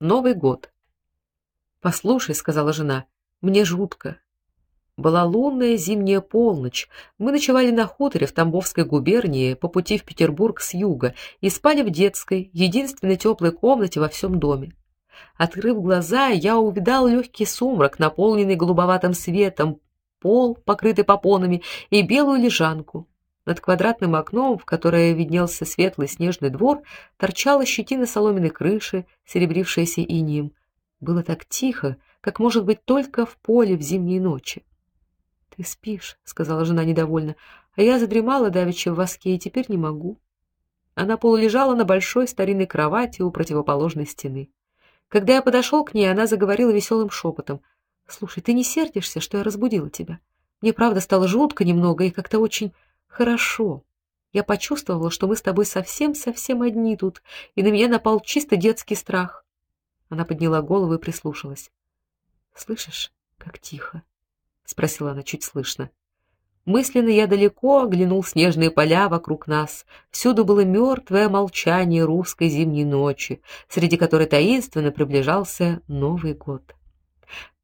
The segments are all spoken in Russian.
Новый год. Послушай, сказала жена. Мне жутко. Была лунная зимняя полночь. Мы ночевали на хуторе в Тамбовской губернии по пути в Петербург с юга и спали в детской, единственной теплой комнате во всем доме. Открыв глаза, я увидал легкий сумрак, наполненный голубоватым светом, пол, покрытый попонами, и белую лежанку. Над квадратным окном, в которое виднелся светлый снежный двор, торчала щетина соломенной крыши, серебрившаяся инеем. Было так тихо, как может быть только в поле в зимние ночи. Ты спишь, сказала жена недовольно. А я задремала давеча в воске и теперь не могу. Она полулежала на большой старинной кровати у противоположной стены. Когда я подошел к ней, она заговорила веселым шепотом. Слушай, ты не сердишься, что я разбудила тебя? Мне правда стало жутко немного и как-то очень хорошо. Я почувствовала, что мы с тобой совсем-совсем одни тут, и на меня напал чисто детский страх. Она подняла голову и прислушалась. Слышишь, как тихо? спросила она чуть слышно. Мысленно я далеко оглянул снежные поля вокруг нас. Всюду было мертвое молчание русской зимней ночи, среди которой таинственно приближался Новый год.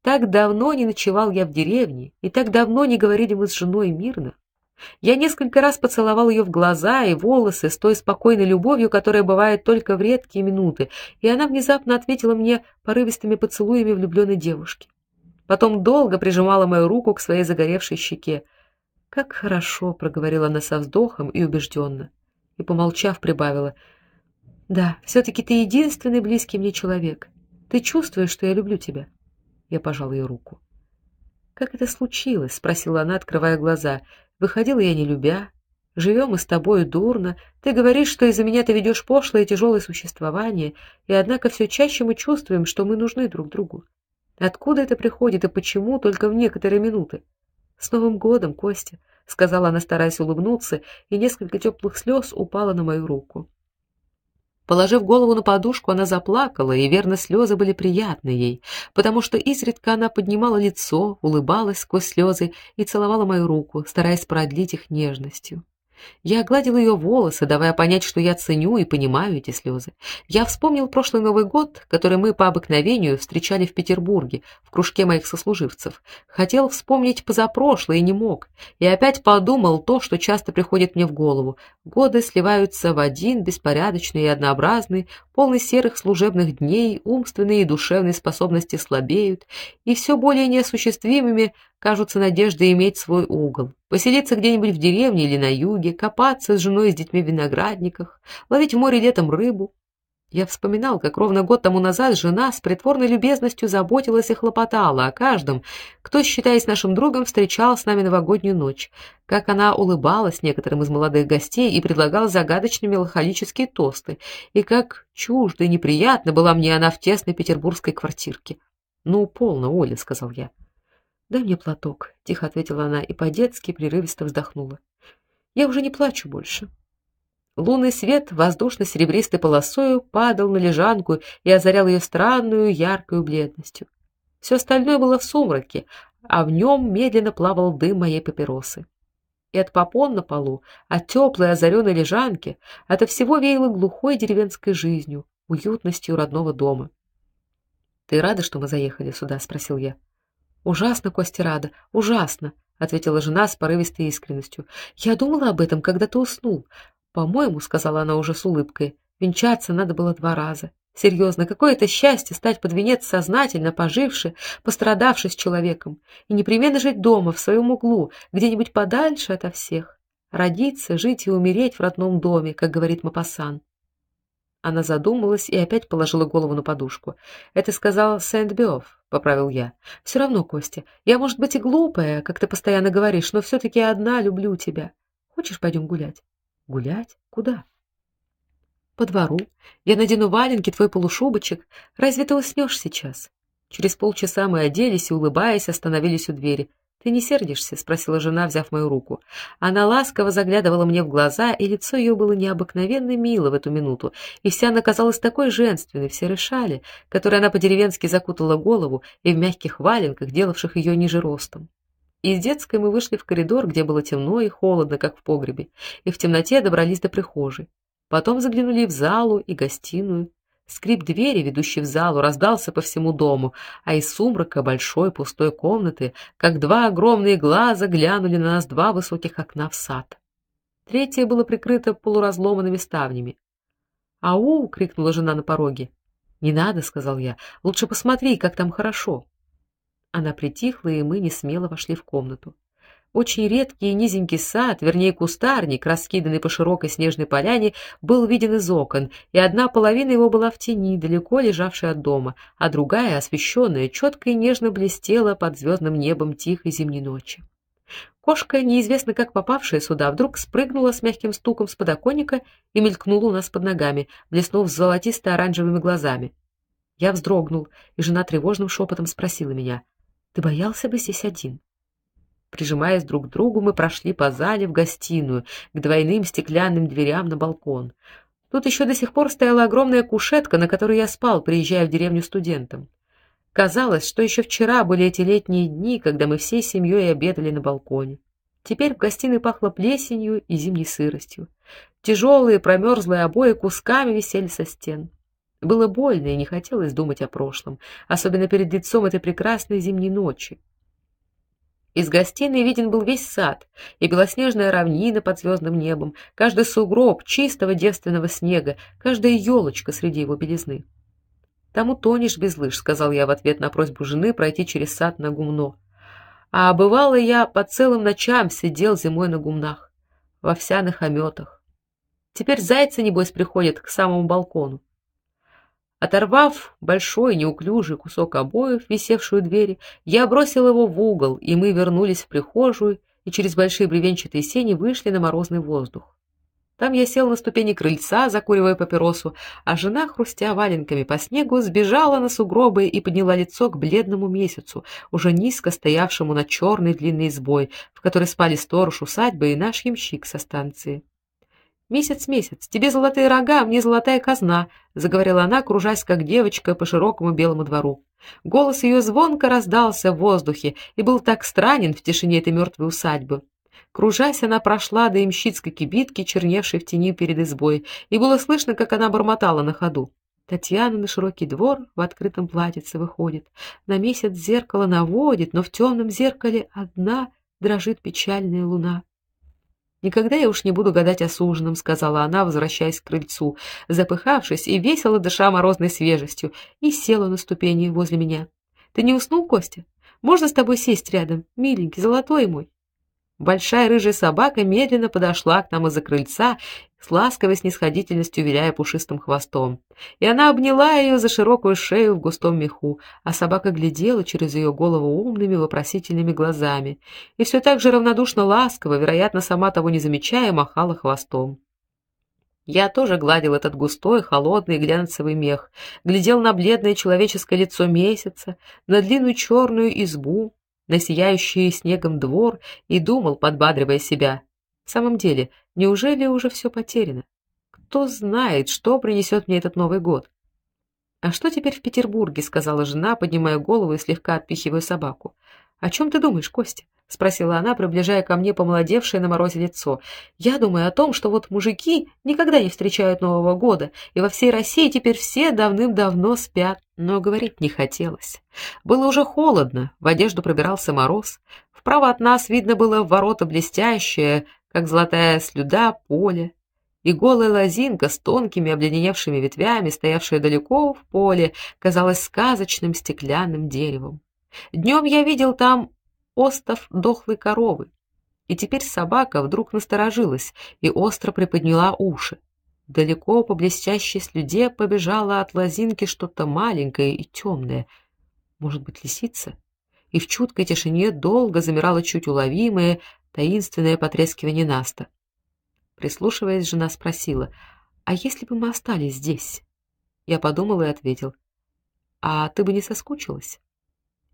Так давно не ночевал я в деревне, и так давно не говорили мы с женой мирно. Я несколько раз поцеловал ее в глаза и волосы с той спокойной любовью, которая бывает только в редкие минуты, и она внезапно ответила мне порывистыми поцелуями влюбленной девушки. Потом долго прижимала мою руку к своей загоревшей щеке. Как хорошо, проговорила она со вздохом и убежденно. И помолчав, прибавила: "Да, все таки ты единственный близкий мне человек. Ты чувствуешь, что я люблю тебя?" Я пожал ее руку. "Как это случилось?" спросила она, открывая глаза. "Выходила я не любя, Живем мы с тобой дурно. Ты говоришь, что из-за меня ты ведешь пошлое и тяжелое существование, и однако все чаще мы чувствуем, что мы нужны друг другу. Откуда это приходит и почему только в некоторые минуты? С Новым годом, Костя, сказала она, стараясь улыбнуться, и несколько теплых слез упало на мою руку. Положив голову на подушку, она заплакала, и верно слезы были приятны ей, потому что изредка она поднимала лицо, улыбалась сквозь слезы и целовала мою руку, стараясь продлить их нежностью. Я гладил ее волосы, давая понять, что я ценю и понимаю эти слезы. Я вспомнил прошлый Новый год, который мы по обыкновению встречали в Петербурге, в кружке моих сослуживцев. Хотел вспомнить позапрошлый и не мог. И опять подумал то, что часто приходит мне в голову. Годы сливаются в один беспорядочный и однообразный, полный серых служебных дней, умственные и душевные способности слабеют, и все более неосуществимыми кажутся надежды иметь свой угол, поселиться где-нибудь в деревне или на юге, копаться с женой и с детьми в виноградниках, ловить в море летом рыбу. Я вспоминал, как ровно год тому назад жена с притворной любезностью заботилась и хлопотала о каждом, кто, считаясь нашим другом, встречал с нами новогоднюю ночь, как она улыбалась некоторым из молодых гостей и предлагала загадочные меланхолические тосты, и как чуждо и неприятно была мне она в тесной петербургской квартирке. "Ну, полно, Оля", сказал я. "Дай мне платок", тихо ответила она и по-детски прерывисто вздохнула. "Я уже не плачу больше". Лунный свет воздушно-серебристой полосою падал на лежанку и озарял ее странную яркую бледностью. Все остальное было в сумраке, а в нем медленно плавал дым моей папиросы. И от попон на полу, от теплой озаренной лежанки, от всего веяло глухой деревенской жизнью, уютностью родного дома. Ты рада, что мы заехали сюда, спросил я. Ужасно, Костя, рада, ужасно, ответила жена с порывистой искренностью. Я думала об этом, когда ты уснул. По-моему, сказала она уже с улыбкой, венчаться надо было два раза. Серьезно, какое это счастье стать под венец сознательно поживши, пострадавши с человеком и непременно жить дома в своем углу, где-нибудь подальше ото всех. Родиться, жить и умереть в родном доме, как говорит Мапасан. Она задумалась и опять положила голову на подушку. Это сказал Сент-Бёв, поправил я. Все равно, Костя, я, может быть, и глупая, как ты постоянно говоришь, но все таки одна люблю тебя. Хочешь, пойдем гулять? Гулять? Куда? По двору. Я надену валенки, твой полушубочек. Разве ты уснешь сейчас? Через полчаса мы оделись и улыбаясь остановились у двери. Ты не сердишься, спросила жена, взяв мою руку. Она ласково заглядывала мне в глаза, и лицо ее было необыкновенно мило в эту минуту, и вся она казалась такой женственной в серой шале, которой она по-деревенски закутала голову, и в мягких валенках, делавших ее ниже ростом. Из детской мы вышли в коридор, где было темно и холодно, как в погребе, и в темноте добрались до прихожей. Потом заглянули в залу и гостиную. Скрип двери, ведущей в залу, раздался по всему дому, а из сумрака большой пустой комнаты, как два огромные глаза, глянули на нас два высоких окна в сад. Третье было прикрыто полуразломанными ставнями. "Ау!" крикнула жена на пороге. "Не надо", сказал я. "Лучше посмотри, как там хорошо". Она притихла, и мы не смело вошли в комнату. Очень редкий и низенький сад, вернее кустарник, раскиданный по широкой снежной поляне, был виден из окон, и одна половина его была в тени, далеко лежавшей от дома, а другая, освещенная, четко и нежно блестела под звездным небом тихой зимней ночи. Кошка, неизвестно как попавшая сюда, вдруг спрыгнула с мягким стуком с подоконника и мелькнула у нас под ногами, блеснув золотисто-оранжевыми глазами. Я вздрогнул, и жена тревожным шепотом спросила меня: "Ты боялся бы здесь один?" Прижимаясь друг к другу, мы прошли по зале в гостиную, к двойным стеклянным дверям на балкон. Тут еще до сих пор стояла огромная кушетка, на которой я спал, приезжая в деревню студентом. Казалось, что еще вчера были эти летние дни, когда мы всей семьей обедали на балконе. Теперь в гостиной пахло плесенью и зимней сыростью. Тяжелые промерзлые обои кусками висели со стен. Было больно и не хотелось думать о прошлом, особенно перед лицом этой прекрасной зимней ночи. Из гостиной виден был весь сад, и белоснежная равнина под звездным небом, каждый сугроб чистого девственного снега, каждая елочка среди его белизны. "Там утонешь без лыж", сказал я в ответ на просьбу жены пройти через сад на гумно. А бывало я по целым ночам сидел зимой на гумнах, в овсяных ометах. Теперь зайцы небось приходят к самому балкону. Оторвав большой неуклюжий кусок обоев, висевший у двери, я бросил его в угол, и мы вернулись в прихожую и через большие бревенчатые сени вышли на морозный воздух. Там я сел на ступени крыльца, закуривая папиросу, а жена, хрустя валенками по снегу, сбежала на сугробы и подняла лицо к бледному месяцу, уже низко стоявшему на черной длинной избой, в которой спали сторож усадьбы и наш ямщик со станции. Месяц, месяц, тебе золотые рога, мне золотая казна, заговорила она, кружась как девочка по широкому белому двору. Голос ее звонко раздался в воздухе и был так странен в тишине этой мертвой усадьбы. Кружась, она прошла до имщицкой кибитки, черневшей в тени перед избой, и было слышно, как она бормотала на ходу. Татьяна на широкий двор в открытом платьице выходит, на месяц зеркало наводит, но в темном зеркале одна дрожит печальная луна. Никогда я уж не буду гадать о суженом, сказала она, возвращаясь к крыльцу, запыхавшись и весело дыша морозной свежестью, и села на ступени возле меня. Ты не уснул, Костя? Можно с тобой сесть рядом, миленький, золотой мой? Большая рыжая собака медленно подошла к нам из-за крыльца, с ласковой снисходительностью виляя пушистым хвостом. И она обняла ее за широкую шею в густом меху, а собака глядела через ее голову умными вопросительными глазами и все так же равнодушно ласково, вероятно, сама того не замечая, махала хвостом. Я тоже гладил этот густой, холодный глянцевый мех, глядел на бледное человеческое лицо месяца, на длинную черную избу, на сияющий снегом двор и думал, подбадривая себя: в самом деле, неужели уже все потеряно? Кто знает, что принесет мне этот Новый год? А что теперь в Петербурге, сказала жена, поднимая голову и слегка отпихивая собаку. О чем ты думаешь, Костя? спросила она, приближая ко мне помолодевшее на морозе лицо. Я думаю о том, что вот мужики никогда не встречают Нового года, и во всей России теперь все давным-давно спят. Но говорить не хотелось. Было уже холодно, в одежду пробирался мороз. Вправо от нас видно было ворота блестящие, как золотая слюда поле, и голая лозинка с тонкими обледеневшими ветвями, стоявшая далеко в поле, казалась сказочным стеклянным деревом. Днем я видел там остов дохлой коровы. И теперь собака вдруг насторожилась и остро приподняла уши. Далеко по блестящей слюде побежало от лозинки что-то маленькое и темное. Может быть, лисица? И в чуткой тишине долго замирало чуть уловимое, таинственное потрескивание наста. Прислушиваясь, жена спросила: "А если бы мы остались здесь?" Я подумал и ответил: "А ты бы не соскучилась?"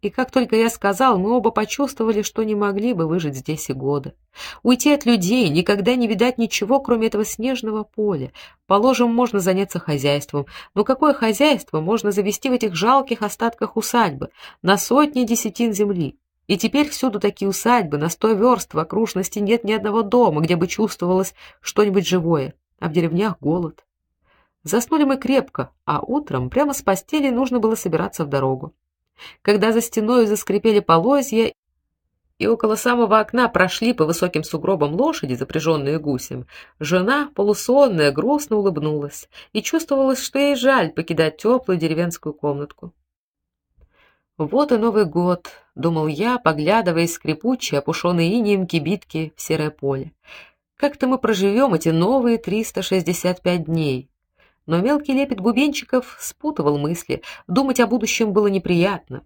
И как только я сказал, мы оба почувствовали, что не могли бы выжить здесь и года. Уйти от людей, никогда не видать ничего, кроме этого снежного поля. Положим, можно заняться хозяйством, но какое хозяйство можно завести в этих жалких остатках усадьбы, на сотни десятин земли? И теперь всюду такие усадьбы, на сто верст в окружности нет ни одного дома, где бы чувствовалось что-нибудь живое, а в деревнях голод. Заснули мы крепко, а утром прямо с постели нужно было собираться в дорогу. Когда за стеной заскрипели полозья и около самого окна прошли по высоким сугробам лошади, запряженные гусем, жена, полусонная, грустно улыбнулась, и чувствовалось, что ей жаль покидать теплую деревенскую комнатку. Вот и Новый год, думал я, поглядывая из скрипучей, опушенной инеем кибитки в серое поле. Как-то мы проживем эти новые 365 дней. Но мелкий лепет бубенчиков спутывал мысли, думать о будущем было неприятно.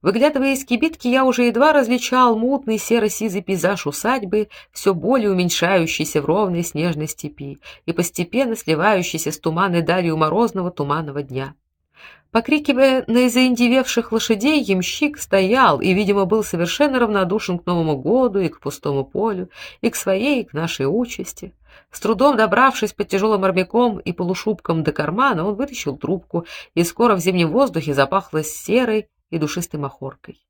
Выглядывая из кибитки, я уже едва различал мутный серо-сизый пейзаж усадьбы, все более уменьшающийся в ровной снежной степи и постепенно сливающийся с туманной далью морозного туманного дня. Покрикивая на заиндевевших лошадей, ямщик стоял и, видимо, был совершенно равнодушен к Новому году и к пустому полю, и к своей, и к нашей участи. С трудом добравшись под тяжелым армяком и полушубком до кармана, он вытащил трубку, и скоро в зимнем воздухе запахло серой и душистой махоркой.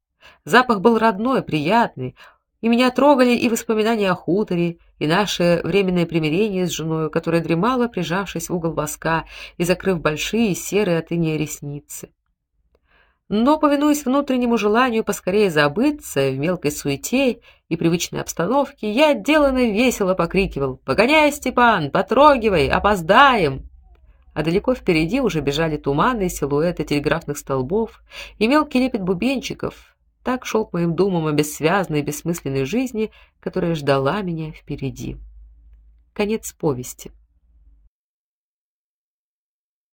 Запах был родной, приятный, и меня трогали и воспоминания о хуторе, и наше временное примирение с женой, которая дремала, прижавшись в угол воска и закрыв большие серые от инея ресницы. Но, повинуясь внутреннему желанию поскорее забыться в мелкой суете и привычной обстановке, я отделанно весело покрикивал «Погоняй, Степан, потрогивай, опоздаем!» а далеко впереди уже бежали туманные силуэты телеграфных столбов и мелкий лепет бубенчиков. Так шел к моим думам о бессвязной и бессмысленной жизни, которая ждала меня впереди. Конец повести.